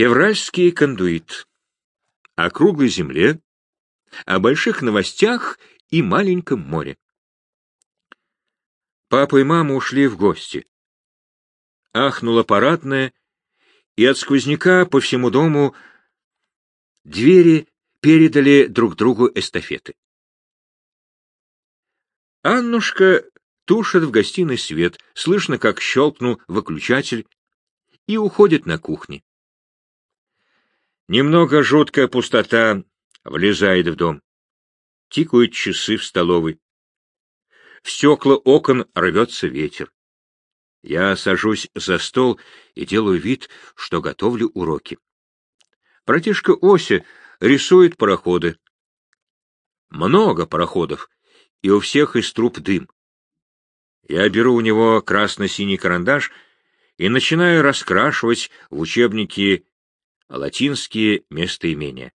Февральский кондуит. О круглой земле, о больших новостях и маленьком море. Папа и мама ушли в гости. Ахнула парадная, и от сквозняка по всему дому двери передали друг другу эстафеты. Аннушка тушит в гостиной свет, слышно, как щелкнул выключатель, и уходит на кухне. Немного жуткая пустота влезает в дом. Тикают часы в столовой. В стекла окон рвется ветер. Я сажусь за стол и делаю вид, что готовлю уроки. Братишка Ося рисует пароходы. Много пароходов, и у всех из труб дым. Я беру у него красно-синий карандаш и начинаю раскрашивать в учебнике латинские местоимения.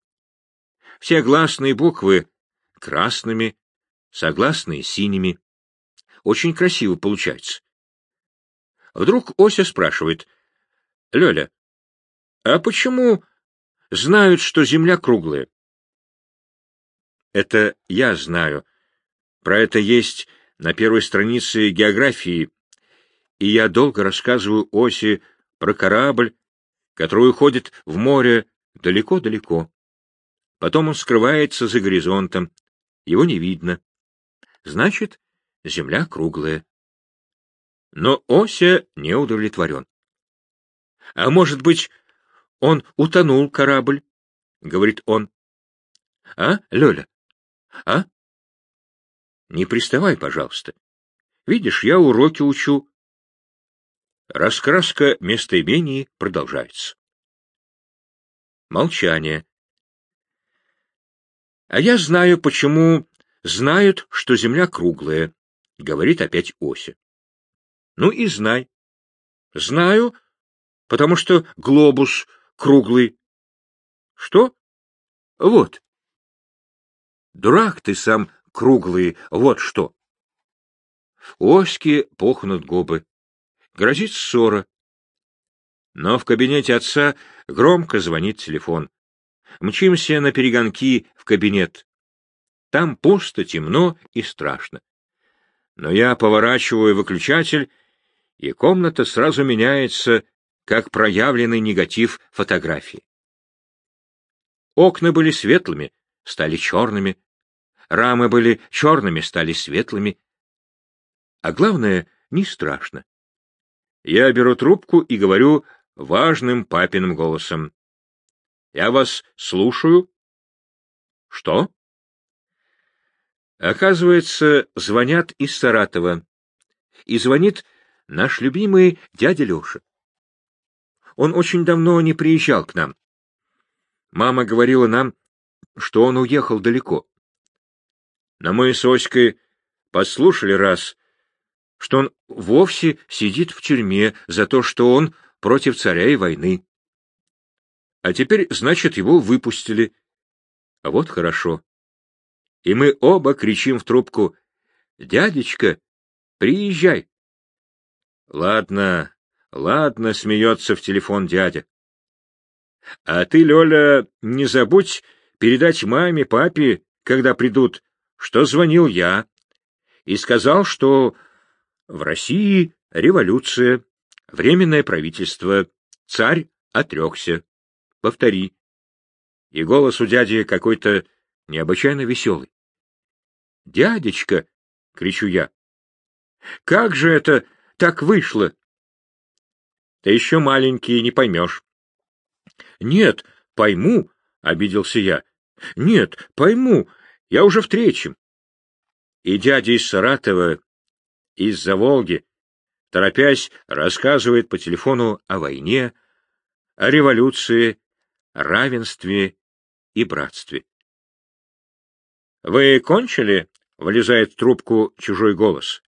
Все гласные буквы красными, согласные синими. Очень красиво получается. Вдруг Ося спрашивает, — Лёля, а почему знают, что Земля круглая? Это я знаю, про это есть на первой странице географии, и я долго рассказываю Осе про корабль, который уходит в море далеко-далеко. Потом он скрывается за горизонтом, его не видно. Значит, земля круглая. Но Ося не удовлетворен. — А может быть, он утонул, корабль? — говорит он. — А, Лёля? А? Не приставай, пожалуйста. Видишь, я уроки учу. Раскраска местоимений продолжается. Молчание. А я знаю, почему знают, что Земля круглая, — говорит опять Ося. Ну и знай. Знаю, потому что глобус круглый. Что? Вот. Дурак ты сам круглые, вот что. Оське пухнут губы. Грозит ссора. Но в кабинете отца громко звонит телефон. Мчимся на перегонки в кабинет. Там пусто, темно и страшно. Но я поворачиваю выключатель, и комната сразу меняется, как проявленный негатив фотографии. Окна были светлыми, стали черными, Рамы были черными, стали светлыми. А главное, не страшно. Я беру трубку и говорю важным папиным голосом. «Я вас слушаю». «Что?» Оказывается, звонят из Саратова. И звонит наш любимый дядя Леша. Он очень давно не приезжал к нам. Мама говорила нам, что он уехал далеко. Но мы с Оськой послушали раз, что он вовсе сидит в тюрьме за то, что он против царя и войны. А теперь, значит, его выпустили. А вот хорошо. И мы оба кричим в трубку «Дядечка, приезжай!» Ладно, ладно, смеется в телефон дядя. А ты, Лёля, не забудь передать маме, папе, когда придут, что звонил я и сказал, что в России революция, временное правительство, царь отрекся. Повтори. И голос у дяди какой-то необычайно веселый. «Дядечка!» — кричу я. «Как же это так вышло?» «Ты еще маленький, не поймешь». «Нет, пойму», — обиделся я. «Нет, пойму, я уже в третьем. И дядя из Саратова, из-за Волги, торопясь, рассказывает по телефону о войне, о революции, равенстве и братстве. «Вы кончили?» — влезает в трубку чужой голос.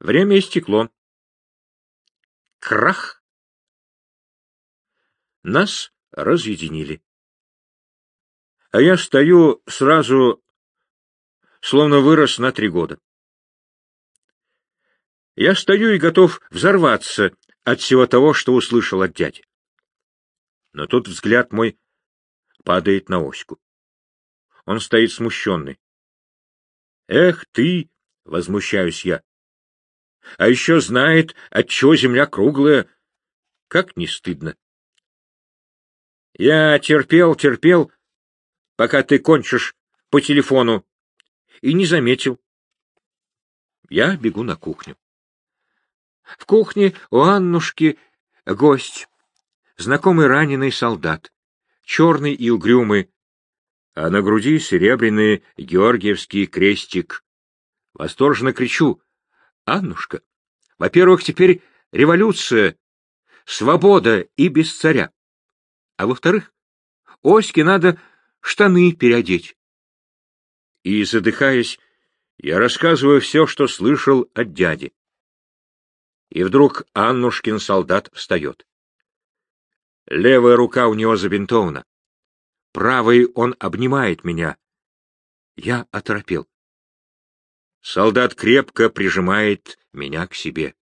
«Время истекло». Крах! Нас разъединили. А я стою сразу словно вырос на три года. Я стою и готов взорваться от всего того, что услышал от дяди. Но тут взгляд мой падает на Оську. Он стоит смущенный. «Эх ты!» — возмущаюсь я. «А еще знает, отчего земля круглая. Как не стыдно!» Я терпел, терпел, пока ты кончишь по телефону, и не заметил. Я бегу на кухню. В кухне у Аннушки гость, знакомый раненый солдат, черный и угрюмый, а на груди серебряный георгиевский крестик. Восторженно кричу. «Аннушка, во-первых, теперь революция, свобода и без царя. А во-вторых, Оське надо штаны переодеть. И, задыхаясь, я рассказываю все, что слышал от дяди. И вдруг Аннушкин солдат встает. Левая рука у него забинтована. Правой он обнимает меня. Я оторопел. Солдат крепко прижимает меня к себе.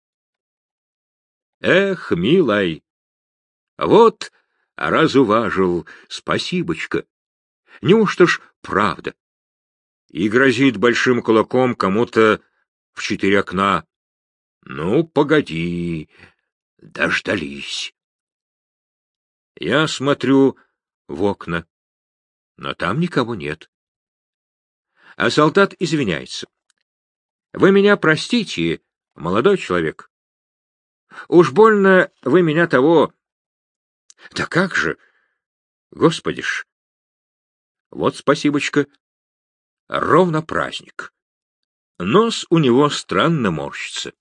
Эх, милай, вот разуважил, спасибочка. Неужто ж правда? И грозит большим кулаком кому-то в четыре окна. Ну, погоди, дождались. Я смотрю в окна, но там никого нет. А солдат извиняется. Вы меня простите, молодой человек. Уж больно вы меня того... Да как же? Господи ж! Вот спасибочка. Ровно праздник. Нос у него странно морщится.